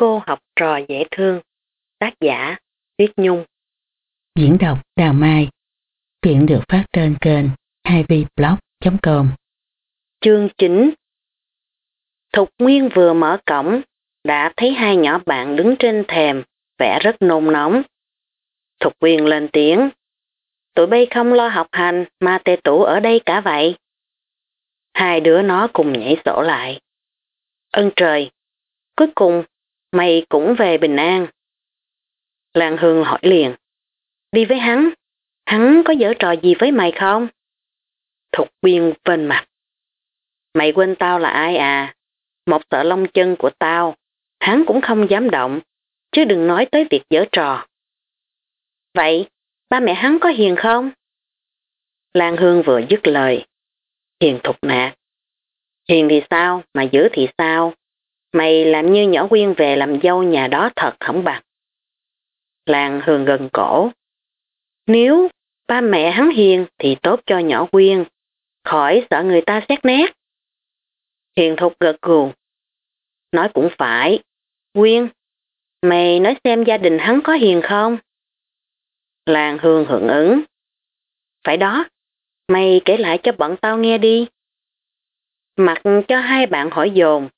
Cô học trò dễ thương. Tác giả Tuyết Nhung Diễn đọc Đào Mai Chuyện được phát trên kênh 2vblog.com Chương 9 Thục Nguyên vừa mở cổng đã thấy hai nhỏ bạn đứng trên thềm vẻ rất nôn nóng. Thục Nguyên lên tiếng Tụi bay không lo học hành mà tê tủ ở đây cả vậy. Hai đứa nó cùng nhảy sổ lại. Ân trời, cuối cùng mày cũng về bình an. Lan Hương hỏi liền. Đi với hắn, hắn có giở trò gì với mày không? Thục biên bên mặt. Mày quên tao là ai à? Một sợ lông chân của tao, hắn cũng không dám động, chứ đừng nói tới việc giở trò. Vậy, ba mẹ hắn có hiền không? Lan Hương vừa dứt lời. Hiền thục nạt. Hiền thì sao, mà dữ thì sao? Mày làm như nhỏ quyên về làm dâu nhà đó thật không bằng. làng Hương gần cổ. Nếu ba mẹ hắn hiền thì tốt cho nhỏ quyên, khỏi sợ người ta xét nét. Hiền thục gật gù. Nói cũng phải. Quyên, mày nói xem gia đình hắn có hiền không? làng Hương hưởng ứng. Phải đó, mày kể lại cho bọn tao nghe đi. Mặc cho hai bạn hỏi dồn,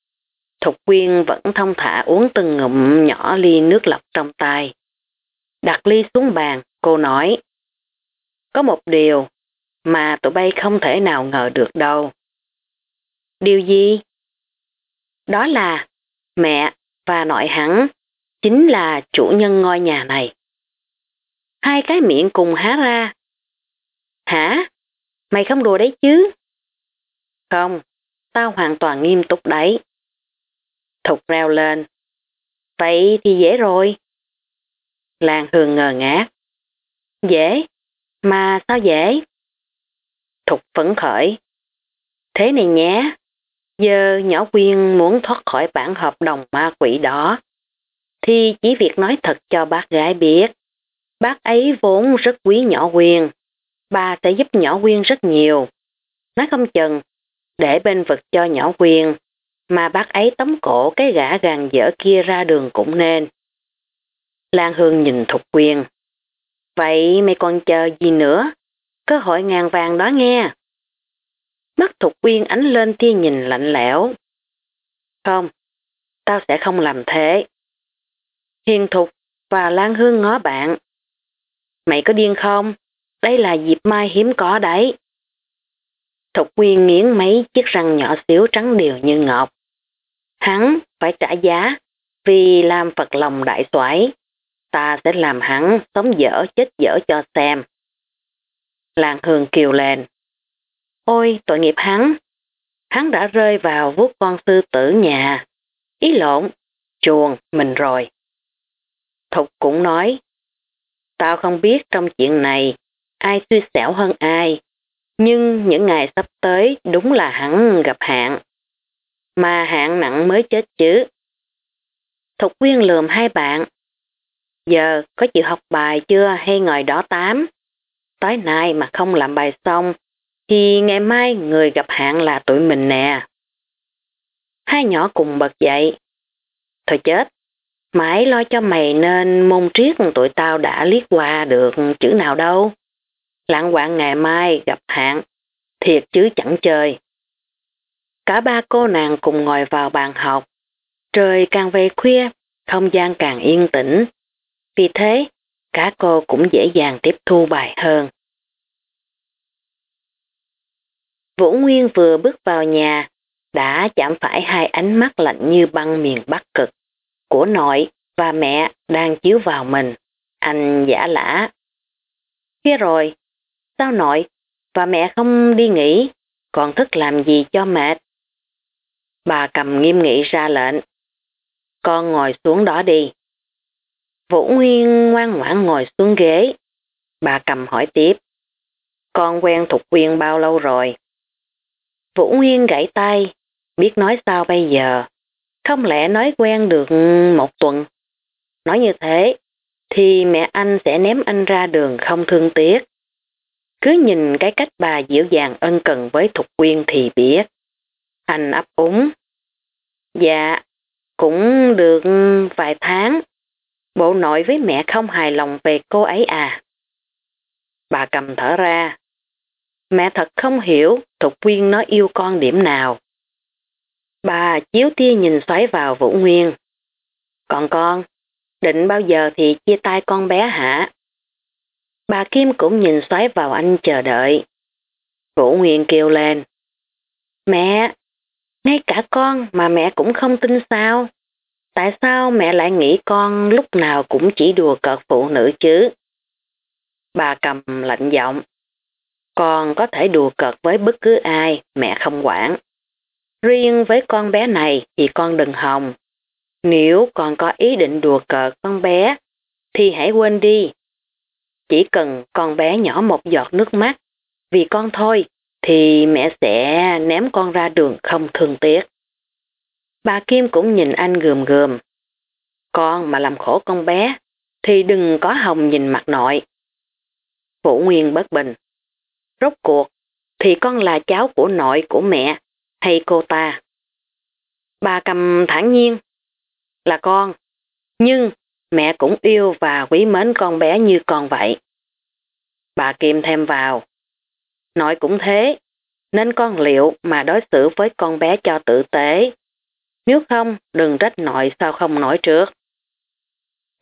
Thục Quyên vẫn thông thả uống từng ngụm nhỏ ly nước lọc trong tay. Đặt ly xuống bàn, cô nói. Có một điều mà tụi bay không thể nào ngờ được đâu. Điều gì? Đó là mẹ và nội hắn chính là chủ nhân ngôi nhà này. Hai cái miệng cùng há ra. Hả? Mày không đùa đấy chứ? Không, tao hoàn toàn nghiêm túc đấy. Thục reo lên. Vậy thì dễ rồi. Lan Hương ngờ ngác. Dễ? Mà sao dễ? Thục phấn khởi. Thế này nhé, giờ nhỏ quyên muốn thoát khỏi bản hợp đồng ma quỷ đó, thì chỉ việc nói thật cho bác gái biết. Bác ấy vốn rất quý nhỏ quyên, bà sẽ giúp nhỏ quyên rất nhiều. Nói không chừng, để bên vực cho nhỏ quyên, mà bác ấy tống cổ cái gã gàng dở kia ra đường cũng nên. Lan Hương nhìn Thục Quyên. Vậy mày còn chờ gì nữa? Cơ hội ngàn vàng đó nghe. Mắt Thục Quyên ánh lên tia nhìn lạnh lẽo. Không, tao sẽ không làm thế. Hiền Thục và Lan Hương ngó bạn. Mày có điên không? Đây là dịp mai hiếm có đấy. Thục Quyên nghiến mấy chiếc răng nhỏ xíu trắng đều như ngọc. Hắn phải trả giá vì làm Phật lòng đại soái ta sẽ làm hắn sống dở chết dở cho xem. Làng hương kiều lên. Ôi tội nghiệp hắn, hắn đã rơi vào vuốt con sư tử nhà. Ý lộn, chuồng mình rồi. Thục cũng nói, tao không biết trong chuyện này ai suy xẻo hơn ai, nhưng những ngày sắp tới đúng là hắn gặp hạn. Mà hạn nặng mới chết chứ. Thục quyên lườm hai bạn, Giờ có chịu học bài chưa hay ngồi đó tám? Tối nay mà không làm bài xong, thì ngày mai người gặp hạn là tụi mình nè. Hai nhỏ cùng bật dậy. Thôi chết, mãi lo cho mày nên môn triết tụi tao đã liếc qua được chữ nào đâu. Lãng quạng ngày mai gặp hạn, thiệt chứ chẳng chơi. Cả ba cô nàng cùng ngồi vào bàn học. Trời càng về khuya, không gian càng yên tĩnh, vì thế, cả cô cũng dễ dàng tiếp thu bài hơn. Vũ Nguyên vừa bước vào nhà, đã chạm phải hai ánh mắt lạnh như băng miền Bắc cực của nội và mẹ đang chiếu vào mình. Anh giả lã. Kia rồi, sao nội và mẹ không đi nghỉ, còn thức làm gì cho mệt? Bà cầm nghiêm nghị ra lệnh. Con ngồi xuống đó đi. Vũ Nguyên ngoan ngoãn ngồi xuống ghế. Bà cầm hỏi tiếp. Con quen Thục Quyên bao lâu rồi? Vũ Nguyên gãy tay, biết nói sao bây giờ. Không lẽ nói quen được một tuần? Nói như thế, thì mẹ anh sẽ ném anh ra đường không thương tiếc. Cứ nhìn cái cách bà dịu dàng ân cần với Thục Quyên thì biết. Anh ấp úng. Dạ, Cũng được vài tháng. Bộ nội với mẹ không hài lòng về cô ấy à? Bà cầm thở ra. Mẹ thật không hiểu Thục Quyên nó yêu con điểm nào. Bà chiếu tia nhìn xoáy vào Vũ Nguyên. Còn con, định bao giờ thì chia tay con bé hả? Bà Kim cũng nhìn xoáy vào anh chờ đợi. Vũ Nguyên kêu lên. Mẹ, ngay cả con mà mẹ cũng không tin sao? Tại sao mẹ lại nghĩ con lúc nào cũng chỉ đùa cợt phụ nữ chứ? Bà cầm lạnh giọng. Con có thể đùa cợt với bất cứ ai, mẹ không quản. Riêng với con bé này thì con đừng hòng. Nếu con có ý định đùa cợt con bé, thì hãy quên đi. Chỉ cần con bé nhỏ một giọt nước mắt, vì con thôi, thì mẹ sẽ ném con ra đường không thương tiếc. Bà Kim cũng nhìn anh gườm gườm. Con mà làm khổ con bé, thì đừng có hồng nhìn mặt nội. Vũ Nguyên bất bình. Rốt cuộc, thì con là cháu của nội của mẹ, hay cô ta? Bà cầm thản nhiên. Là con, nhưng mẹ cũng yêu và quý mến con bé như con vậy. Bà Kim thêm vào. Nội cũng thế, nên con liệu mà đối xử với con bé cho tử tế. Nếu không, đừng trách nội sao không nói trước.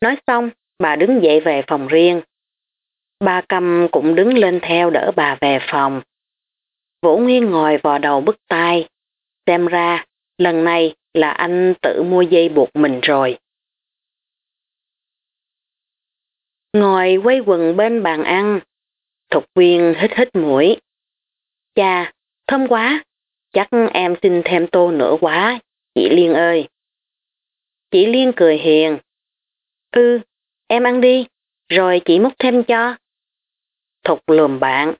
Nói xong, bà đứng dậy về phòng riêng. Bà cầm cũng đứng lên theo đỡ bà về phòng. Vũ Nguyên ngồi vò đầu bức tai. Xem ra, lần này là anh tự mua dây buộc mình rồi. Ngồi quay quần bên bàn ăn, Thục viên hít hít mũi. Cha, thơm quá, chắc em xin thêm tô nữa quá, chị Liên ơi. Chị Liên cười hiền. Ừ, em ăn đi, rồi chị múc thêm cho. Thục lườm bạn.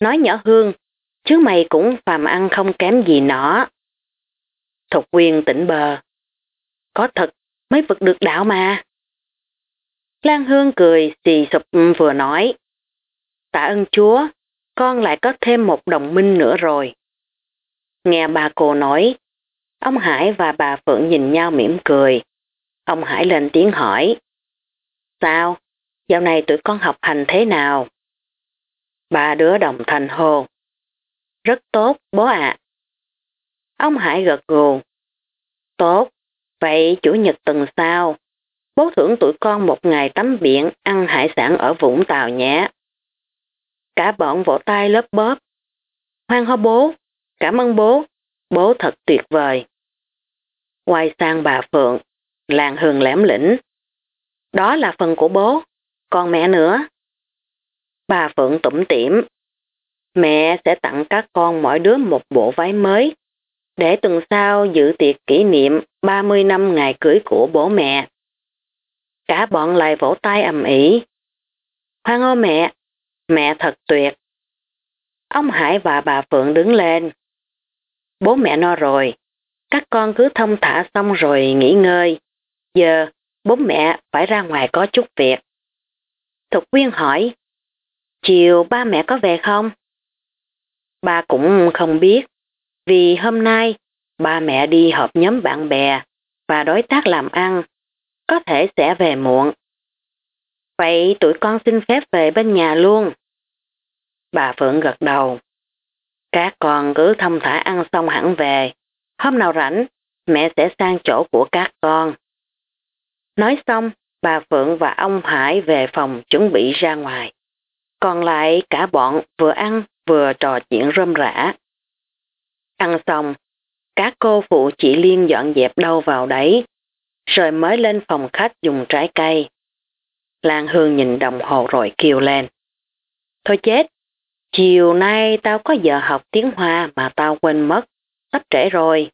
Nói nhỏ hương, chứ mày cũng phàm ăn không kém gì nó. Thục quyền tỉnh bờ. Có thật, mới vực được đạo mà. Lan Hương cười xì sụp vừa nói. Tạ ơn Chúa, con lại có thêm một đồng minh nữa rồi. Nghe bà cô nói, ông Hải và bà Phượng nhìn nhau mỉm cười. Ông Hải lên tiếng hỏi. Sao? Dạo này tụi con học hành thế nào? Ba đứa đồng thành hồ. Rất tốt, bố ạ. Ông Hải gật gù. Tốt, vậy chủ nhật tuần sau, bố thưởng tụi con một ngày tắm biển ăn hải sản ở Vũng Tàu nhé. Cả bọn vỗ tay lớp bóp. Hoan hô bố, cảm ơn bố, bố thật tuyệt vời. Quay sang bà Phượng, làng hường lẻm lĩnh. Đó là phần của bố, còn mẹ nữa. Bà Phượng tủm tỉm. Mẹ sẽ tặng các con mỗi đứa một bộ váy mới, để tuần sau dự tiệc kỷ niệm 30 năm ngày cưới của bố mẹ. Cả bọn lại vỗ tay ầm ĩ. Hoan hô mẹ, mẹ thật tuyệt. Ông Hải và bà Phượng đứng lên. Bố mẹ no rồi, các con cứ thông thả xong rồi nghỉ ngơi. Giờ, bố mẹ phải ra ngoài có chút việc. Thục Quyên hỏi, chiều ba mẹ có về không? Ba cũng không biết, vì hôm nay ba mẹ đi họp nhóm bạn bè và đối tác làm ăn, có thể sẽ về muộn. Vậy tụi con xin phép về bên nhà luôn. Bà Phượng gật đầu. Các con cứ thông thả ăn xong hẳn về. Hôm nào rảnh, mẹ sẽ sang chỗ của các con. Nói xong, bà Phượng và ông Hải về phòng chuẩn bị ra ngoài. Còn lại cả bọn vừa ăn vừa trò chuyện rơm rã. Ăn xong, các cô phụ chị Liên dọn dẹp đâu vào đấy, rồi mới lên phòng khách dùng trái cây. Lan Hương nhìn đồng hồ rồi kêu lên. Thôi chết, chiều nay tao có giờ học tiếng Hoa mà tao quên mất, sắp trễ rồi.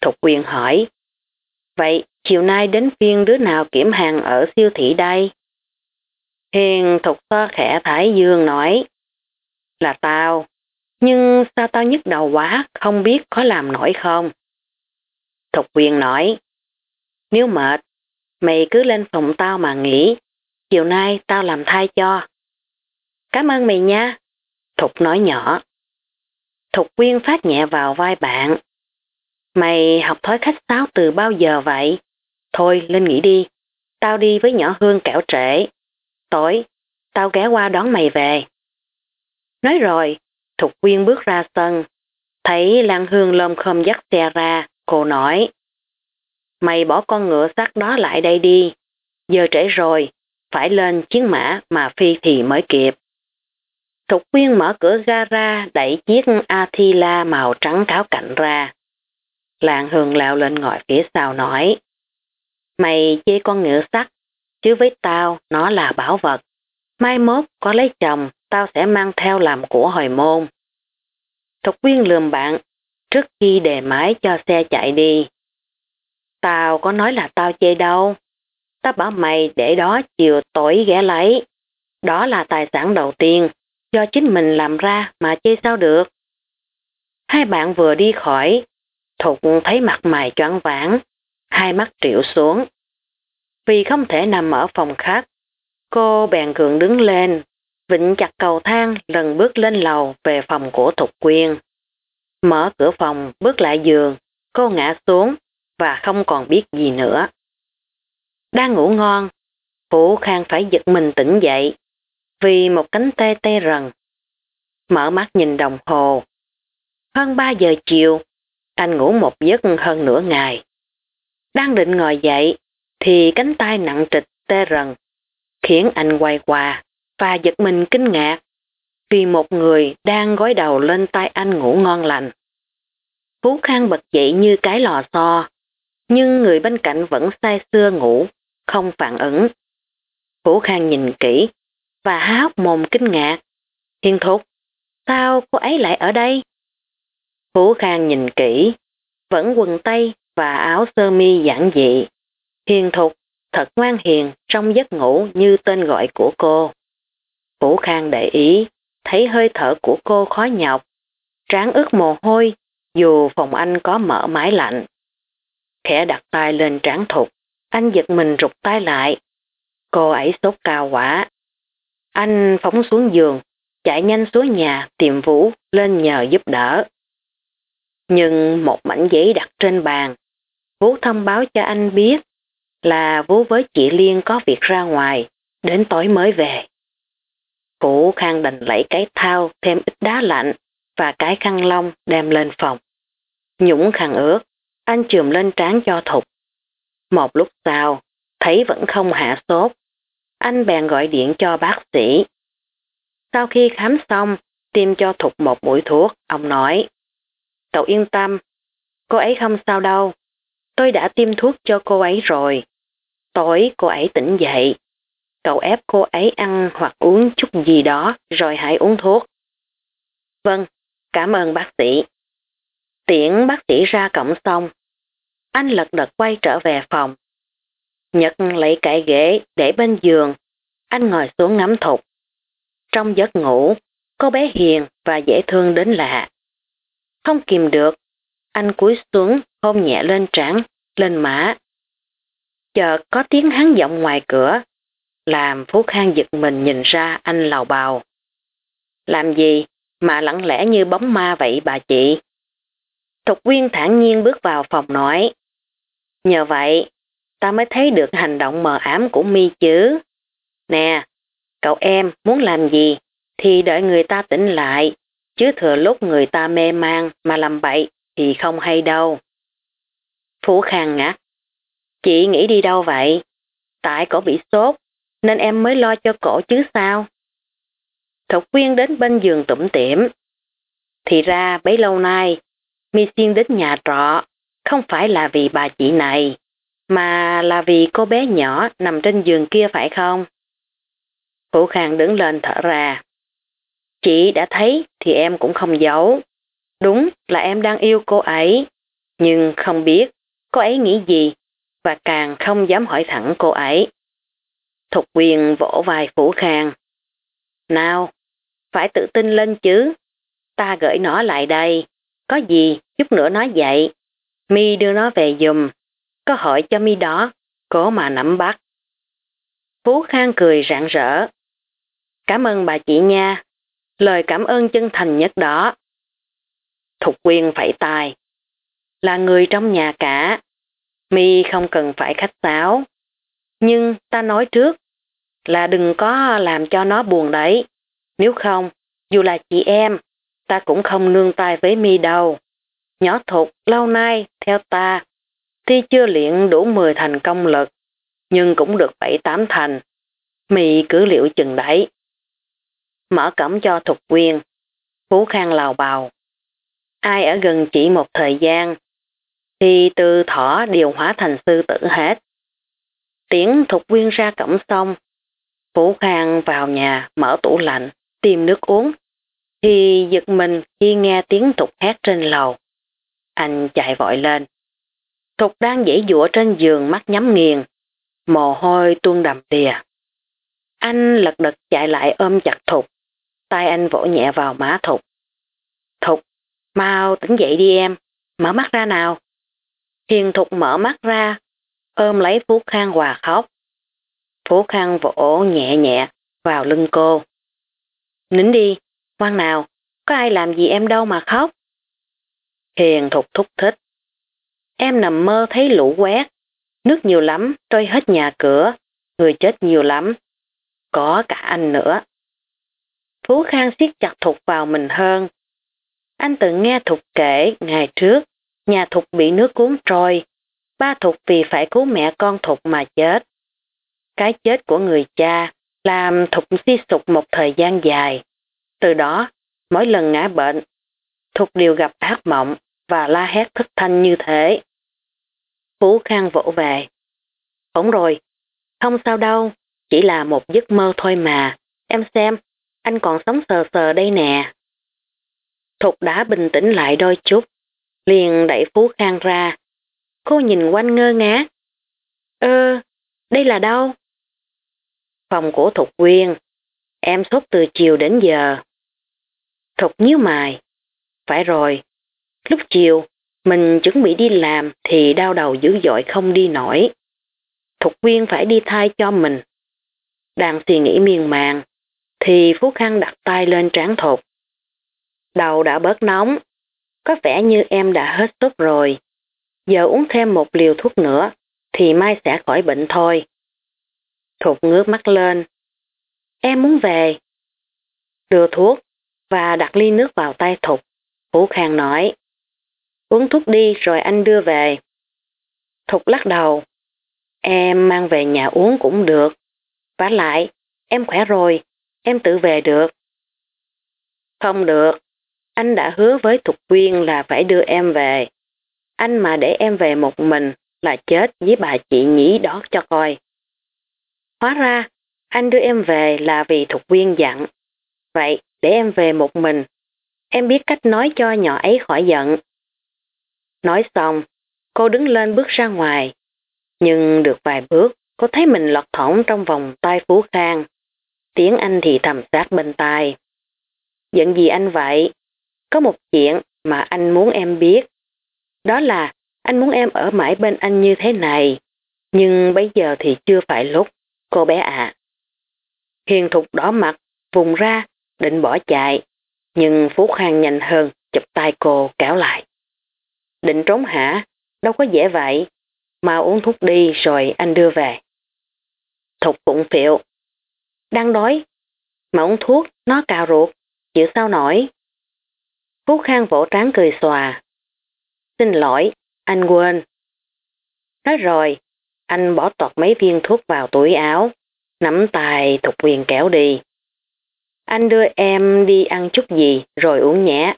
Thục quyền hỏi, vậy chiều nay đến phiên đứa nào kiểm hàng ở siêu thị đây? Hiền thục so khẽ Thái Dương nói, là tao, nhưng sao tao nhức đầu quá, không biết có làm nổi không? Thục quyền nói, nếu mệt, mày cứ lên phòng tao mà nghỉ, chiều nay tao làm thai cho. Cảm ơn mày nha, Thục nói nhỏ. Thục quyên phát nhẹ vào vai bạn. Mày học thói khách sáo từ bao giờ vậy? Thôi lên nghỉ đi, tao đi với nhỏ Hương kẻo trễ. Tối, tao ghé qua đón mày về. Nói rồi, Thục Quyên bước ra sân, thấy Lan Hương lơm khom dắt xe ra, cô nói. Mày bỏ con ngựa sắt đó lại đây đi, giờ trễ rồi, phải lên chiến mã mà phi thì mới kịp. Thục Quyên mở cửa gara đẩy chiếc Attila màu trắng cáo cạnh ra. Làng Hương Lào lên ngồi phía sau nói. Mày chê con ngựa sắt, chứ với tao nó là bảo vật. Mai mốt có lấy chồng, tao sẽ mang theo làm của hồi môn. Thục Quyên lườm bạn, trước khi đề máy cho xe chạy đi. Tao có nói là tao chê đâu. Tao bảo mày để đó chiều tối ghé lấy. Đó là tài sản đầu tiên, do chính mình làm ra mà chê sao được. Hai bạn vừa đi khỏi, Thục thấy mặt mày choáng vãng, hai mắt triệu xuống. Vì không thể nằm ở phòng khách, cô bèn cường đứng lên, vịnh chặt cầu thang lần bước lên lầu về phòng của Thục Quyên. Mở cửa phòng, bước lại giường, cô ngã xuống và không còn biết gì nữa. Đang ngủ ngon, Phú Khang phải giật mình tỉnh dậy vì một cánh tê tê rần. Mở mắt nhìn đồng hồ. Hơn 3 giờ chiều, anh ngủ một giấc hơn nửa ngày. Đang định ngồi dậy, thì cánh tay nặng trịch tê rần, khiến anh quay qua và giật mình kinh ngạc vì một người đang gối đầu lên tay anh ngủ ngon lành. Phú Khang bật dậy như cái lò xo, nhưng người bên cạnh vẫn say sưa ngủ, không phản ứng. Phú Khang nhìn kỹ và há hốc mồm kinh ngạc. Hiền thục, sao cô ấy lại ở đây? Phú Khang nhìn kỹ, vẫn quần tây và áo sơ mi giản dị. Hiền thục, thật ngoan hiền trong giấc ngủ như tên gọi của cô. Phú Khang để ý, thấy hơi thở của cô khó nhọc, trán ướt mồ hôi dù phòng anh có mở máy lạnh. Khẽ đặt tay lên trán thục, anh giật mình rụt tay lại. Cô ấy sốt cao quả. Anh phóng xuống giường, chạy nhanh xuống nhà tìm Vũ lên nhờ giúp đỡ. Nhưng một mảnh giấy đặt trên bàn, Vũ thông báo cho anh biết là Vũ với chị Liên có việc ra ngoài, đến tối mới về. Vũ Khang đành lấy cái thao thêm ít đá lạnh và cái khăn lông đem lên phòng. Nhũng khăn ướt, anh chườm lên trán cho Thục. Một lúc sau, thấy vẫn không hạ sốt. Anh bèn gọi điện cho bác sĩ. Sau khi khám xong, tiêm cho Thục một mũi thuốc, ông nói. Cậu yên tâm, cô ấy không sao đâu. Tôi đã tiêm thuốc cho cô ấy rồi. Tối cô ấy tỉnh dậy. Cậu ép cô ấy ăn hoặc uống chút gì đó rồi hãy uống thuốc. Vâng, cảm ơn bác sĩ. Tiễn bác sĩ ra cổng xong, anh lật đật quay trở về phòng. Nhật lấy cải ghế để bên giường, anh ngồi xuống ngắm thục. Trong giấc ngủ, cô bé hiền và dễ thương đến lạ. Không kìm được, anh cúi xuống hôn nhẹ lên trán, lên má. Chợt có tiếng hắn giọng ngoài cửa, làm Phú Khang giật mình nhìn ra anh lào bào. Làm gì mà lặng lẽ như bóng ma vậy bà chị? Thục Quyên thản nhiên bước vào phòng nói. Nhờ vậy, ta mới thấy được hành động mờ ám của mi chứ. Nè, cậu em muốn làm gì thì đợi người ta tỉnh lại, chứ thừa lúc người ta mê man mà làm bậy thì không hay đâu. Phú Khang ngắt. Chị nghĩ đi đâu vậy? Tại cổ bị sốt, nên em mới lo cho cổ chứ sao? Thục Quyên đến bên giường tủm tỉm. Thì ra bấy lâu nay, mi xuyên đến nhà trọ, không phải là vì bà chị này, mà là vì cô bé nhỏ nằm trên giường kia phải không? Phụ Khang đứng lên thở ra. Chị đã thấy thì em cũng không giấu. Đúng là em đang yêu cô ấy, nhưng không biết cô ấy nghĩ gì và càng không dám hỏi thẳng cô ấy. Thục quyền vỗ vai Phủ Khang. Nào, phải tự tin lên chứ. Ta gửi nó lại đây. Có gì, chút nữa nói dậy. Mi đưa nó về dùm. Có hỏi cho mi đó, cố mà nắm bắt. Phú Khang cười rạng rỡ. Cảm ơn bà chị nha. Lời cảm ơn chân thành nhất đó. Thục quyên phải tài. là người trong nhà cả. Mi không cần phải khách sáo. Nhưng ta nói trước là đừng có làm cho nó buồn đấy. Nếu không, dù là chị em, ta cũng không nương tay với mi đâu. Nhỏ thục lâu nay, theo ta, tuy chưa luyện đủ 10 thành công lực, nhưng cũng được 7-8 thành. Mị cứ liệu chừng đấy. Mở cổng cho thục quyên, Phú Khang lào bào. Ai ở gần chỉ một thời gian, thì từ thỏ điều hóa thành sư tử hết. tiếng thục quyên ra cổng xong, Phú Khang vào nhà mở tủ lạnh, tìm nước uống, thì giật mình khi nghe tiếng Thục hát trên lầu. Anh chạy vội lên. Thục đang dễ dụa trên giường mắt nhắm nghiền, mồ hôi tuôn đầm đìa. Anh lật đật chạy lại ôm chặt Thục, tay anh vỗ nhẹ vào má Thục. Thục, mau tỉnh dậy đi em, mở mắt ra nào. Hiền Thục mở mắt ra, ôm lấy Phú Khang hòa khóc. Phú Khang vỗ nhẹ nhẹ vào lưng cô. Nín đi, ngoan nào, có ai làm gì em đâu mà khóc. Hiền thục thúc thích. Em nằm mơ thấy lũ quét, nước nhiều lắm, trôi hết nhà cửa, người chết nhiều lắm, có cả anh nữa. Phú Khang siết chặt Thục vào mình hơn. Anh từng nghe Thục kể ngày trước, nhà Thục bị nước cuốn trôi, ba Thục vì phải cứu mẹ con Thục mà chết. Cái chết của người cha làm Thục suy sụp một thời gian dài. Từ đó, mỗi lần ngã bệnh, Thục đều gặp ác mộng và la hét thất thanh như thế. Phú Khang vỗ về. Ổn rồi, không sao đâu, chỉ là một giấc mơ thôi mà. Em xem, anh còn sống sờ sờ đây nè. Thục đã bình tĩnh lại đôi chút, liền đẩy Phú Khang ra. Cô nhìn quanh ngơ ngác. Ơ, đây là đâu? Phòng của Thục Quyên. Em sốt từ chiều đến giờ. Thục nhíu mày. Phải rồi. Lúc chiều, mình chuẩn bị đi làm thì đau đầu dữ dội không đi nổi. Thục viên phải đi thay cho mình. Đang suy nghĩ miên man, thì Phú Khang đặt tay lên trán Thục. Đầu đã bớt nóng, có vẻ như em đã hết sốt rồi. Giờ uống thêm một liều thuốc nữa, thì mai sẽ khỏi bệnh thôi. Thục ngước mắt lên. Em muốn về. Đưa thuốc và đặt ly nước vào tay Thục. Hữu Khang nói. Uống thuốc đi rồi anh đưa về. Thục lắc đầu. Em mang về nhà uống cũng được. Vả lại, em khỏe rồi, em tự về được. Không được, anh đã hứa với Thục Quyên là phải đưa em về. Anh mà để em về một mình là chết với bà chị nhí đó cho coi. Hóa ra, anh đưa em về là vì Thục Quyên dặn. Vậy, để em về một mình. Em biết cách nói cho nhỏ ấy khỏi giận. Nói xong, cô đứng lên bước ra ngoài. Nhưng được vài bước, cô thấy mình lọt thỏng trong vòng tay Phú Khang. Tiếng anh thì thầm sát bên tai. Giận gì anh vậy? Có một chuyện mà anh muốn em biết. Đó là anh muốn em ở mãi bên anh như thế này. Nhưng bây giờ thì chưa phải lúc, cô bé ạ. Hiền thục đỏ mặt, vùng ra, định bỏ chạy. Nhưng Phú Khang nhanh hơn, chụp tay cô kéo lại. Định trốn hả? Đâu có dễ vậy. mau uống thuốc đi rồi anh đưa về. Thục bụng phiệu. Đang đói. Mà uống thuốc, nó cào ruột. Chịu sao nổi. Phú Khang vỗ trán cười xòa. Xin lỗi, anh quên. Nói rồi, anh bỏ tọt mấy viên thuốc vào túi áo, nắm tay thục quyền kéo đi. Anh đưa em đi ăn chút gì rồi uống nhẹ.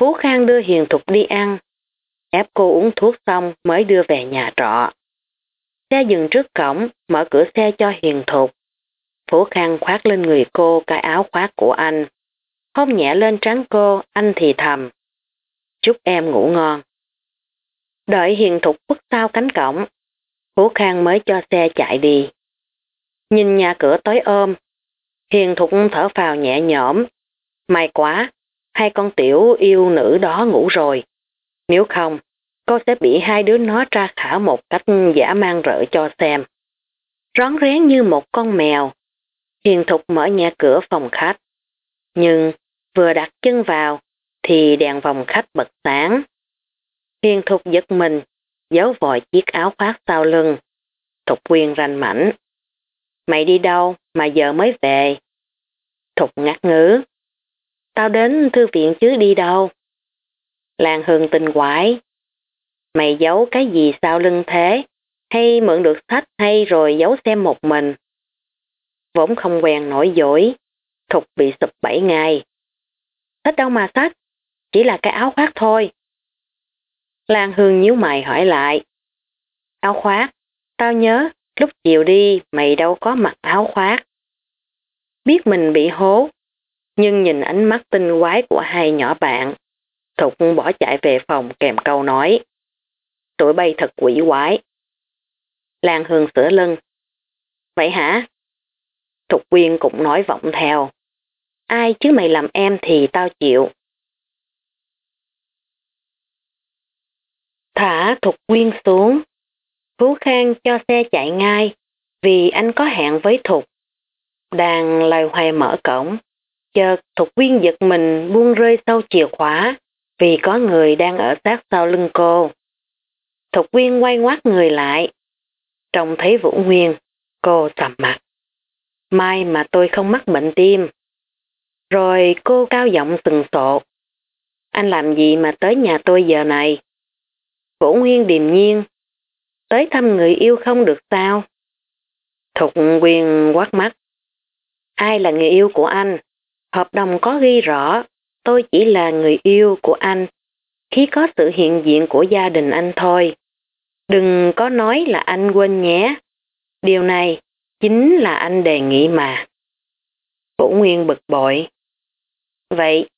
Phú Khang đưa Hiền Thục đi ăn, ép cô uống thuốc xong mới đưa về nhà trọ. Xe dừng trước cổng, mở cửa xe cho Hiền Thục. Phú Khang khoác lên người cô cái áo khoác của anh. Hôn nhẹ lên trán cô, anh thì thầm. Chúc em ngủ ngon. Đợi Hiền Thục bước sau cánh cổng, Phú Khang mới cho xe chạy đi. Nhìn nhà cửa tối ôm, Hiền Thục thở vào nhẹ nhõm. May quá, hai con tiểu yêu nữ đó ngủ rồi. Nếu không, cô sẽ bị hai đứa nó tra khảo một cách giả mang rỡ cho xem. Rón rén như một con mèo. Hiền Thục mở nhà cửa phòng khách. Nhưng vừa đặt chân vào thì đèn phòng khách bật sáng. Hiền thục giật mình, giấu vội chiếc áo khoác sau lưng. Thục quyền ranh mảnh. Mày đi đâu mà giờ mới về? Thục ngắt ngứ. Tao đến thư viện chứ đi đâu? Lan Hương tình quải. Mày giấu cái gì sau lưng thế? Hay mượn được sách hay rồi giấu xem một mình? Vốn không quen nổi dỗi, Thục bị sụp bảy ngày. Sách đâu mà sách? Chỉ là cái áo khoác thôi. Lan Hương nhíu mày hỏi lại. Áo khoác? Tao nhớ, lúc chiều đi mày đâu có mặc áo khoác. Biết mình bị hố, nhưng nhìn ánh mắt tinh quái của hai nhỏ bạn, Thục bỏ chạy về phòng kèm câu nói. Tụi bay thật quỷ quái. Lan Hương sửa lưng. Vậy hả? Thục Quyên cũng nói vọng theo. Ai chứ mày làm em thì tao chịu. Thả Thục Quyên xuống. Phú Khang cho xe chạy ngay vì anh có hẹn với Thục. Đang loay hoay mở cổng. Chợt Thục Viên giật mình buông rơi sau chìa khóa vì có người đang ở sát sau lưng cô. Thục Viên quay ngoắt người lại. Trông thấy Vũ Nguyên, cô sầm mặt. Mai mà tôi không mắc bệnh tim. Rồi cô cao giọng sừng sộ. Anh làm gì mà tới nhà tôi giờ này? Vũ Nguyên điềm nhiên. Tới thăm người yêu không được sao? Thục Quyên quát mắt. Ai là người yêu của anh? Hợp đồng có ghi rõ, tôi chỉ là người yêu của anh khi có sự hiện diện của gia đình anh thôi. Đừng có nói là anh quên nhé. Điều này chính là anh đề nghị mà. Vũ Nguyên bực bội. Vậy,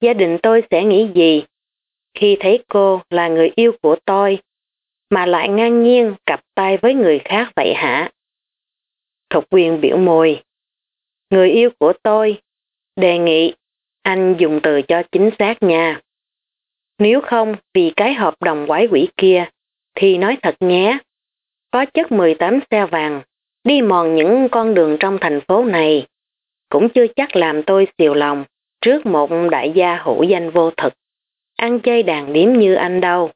gia đình tôi sẽ nghĩ gì khi thấy cô là người yêu của tôi mà lại ngang nhiên cặp tay với người khác vậy hả? Thục Quyên biểu môi. Người yêu của tôi, đề nghị anh dùng từ cho chính xác nha. Nếu không, vì cái hợp đồng quái quỷ kia, thì nói thật nhé. Có chất 18 xe vàng, đi mòn những con đường trong thành phố này, cũng chưa chắc làm tôi xìu lòng trước một đại gia hữu danh vô thực. Ăn chơi đàn điếm như anh đâu.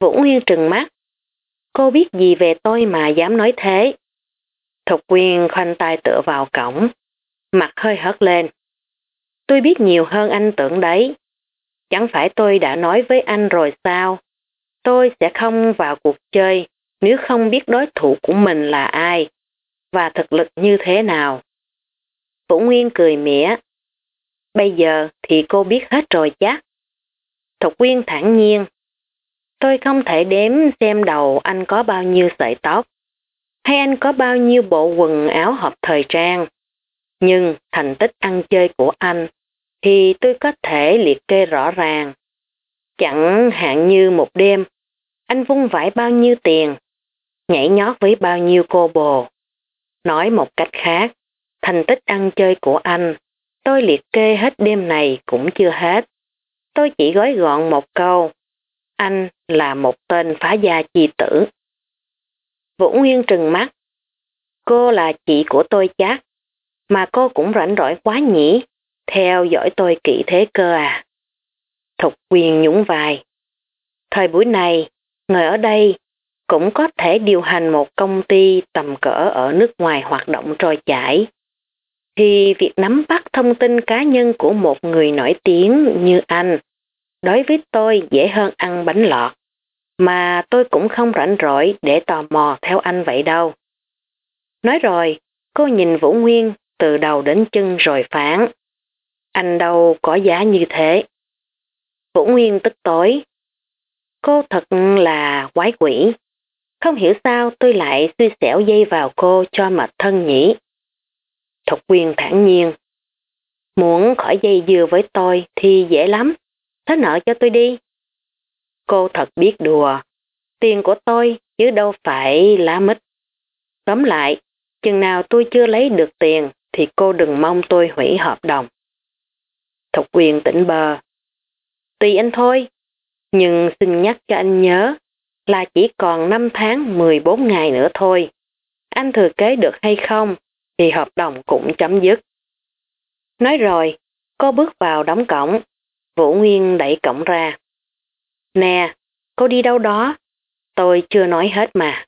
Vũ Nguyên trừng mắt. Cô biết gì về tôi mà dám nói thế? Thục Quyên khoanh tay tựa vào cổng, mặt hơi hất lên. Tôi biết nhiều hơn anh tưởng đấy. Chẳng phải tôi đã nói với anh rồi sao? Tôi sẽ không vào cuộc chơi nếu không biết đối thủ của mình là ai và thực lực như thế nào. Vũ Nguyên cười mỉa. Bây giờ thì cô biết hết rồi chắc. Thục Quyên thản nhiên. Tôi không thể đếm xem đầu anh có bao nhiêu sợi tóc, hay anh có bao nhiêu bộ quần áo hợp thời trang. Nhưng thành tích ăn chơi của anh thì tôi có thể liệt kê rõ ràng. Chẳng hạn như một đêm, anh vung vải bao nhiêu tiền, nhảy nhót với bao nhiêu cô bồ. Nói một cách khác, thành tích ăn chơi của anh, tôi liệt kê hết đêm này cũng chưa hết. Tôi chỉ gói gọn một câu, anh là một tên phá gia chi tử. Vũ Nguyên trừng mắt, cô là chị của tôi chắc, mà cô cũng rảnh rỗi quá nhỉ, theo dõi tôi kỹ thế cơ à. Thục quyền nhũng vai. Thời buổi này, người ở đây cũng có thể điều hành một công ty tầm cỡ ở nước ngoài hoạt động trôi chảy. Thì việc nắm bắt thông tin cá nhân của một người nổi tiếng như anh, đối với tôi dễ hơn ăn bánh lọt. Mà tôi cũng không rảnh rỗi để tò mò theo anh vậy đâu. Nói rồi, cô nhìn Vũ Nguyên từ đầu đến chân rồi phản. Anh đâu có giá như thế. Vũ Nguyên tức tối. Cô thật là quái quỷ. Không hiểu sao tôi lại suy xẻo dây vào cô cho mệt thân nhỉ. Thục quyền thản nhiên. Muốn khỏi dây dừa với tôi thì dễ lắm. Thế nợ cho tôi đi. Cô thật biết đùa. Tiền của tôi chứ đâu phải lá mít. Tóm lại, chừng nào tôi chưa lấy được tiền thì cô đừng mong tôi hủy hợp đồng. Thục quyền tỉnh bờ. Tùy anh thôi, nhưng xin nhắc cho anh nhớ là chỉ còn 5 tháng 14 ngày nữa thôi. Anh thừa kế được hay không thì hợp đồng cũng chấm dứt. Nói rồi, cô bước vào đóng cổng. Vũ Nguyên đẩy cổng ra. Nè, cô đi đâu đó? Tôi chưa nói hết mà.